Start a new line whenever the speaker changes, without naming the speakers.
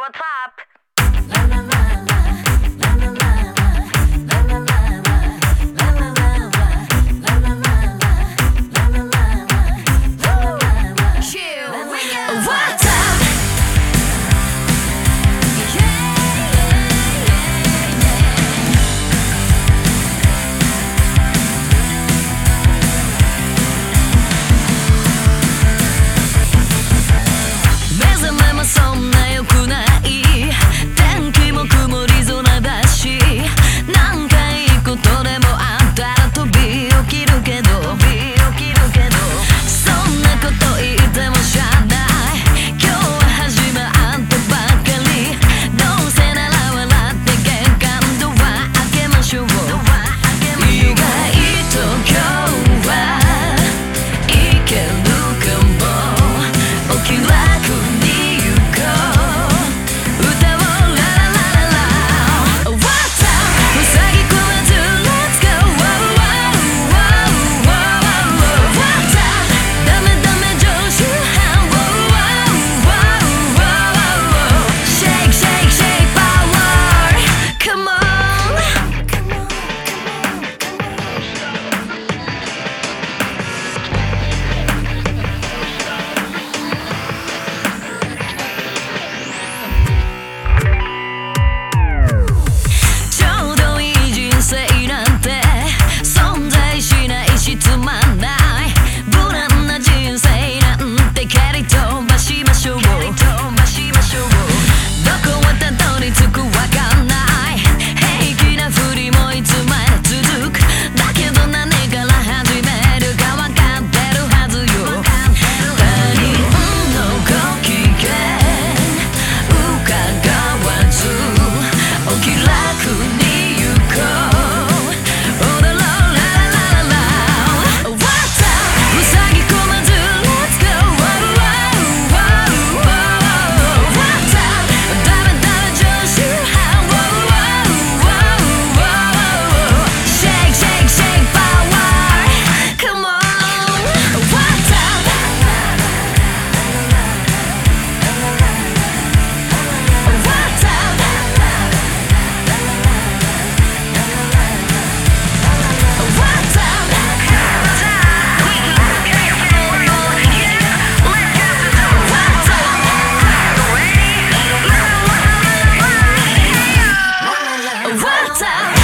what's up?
Malta.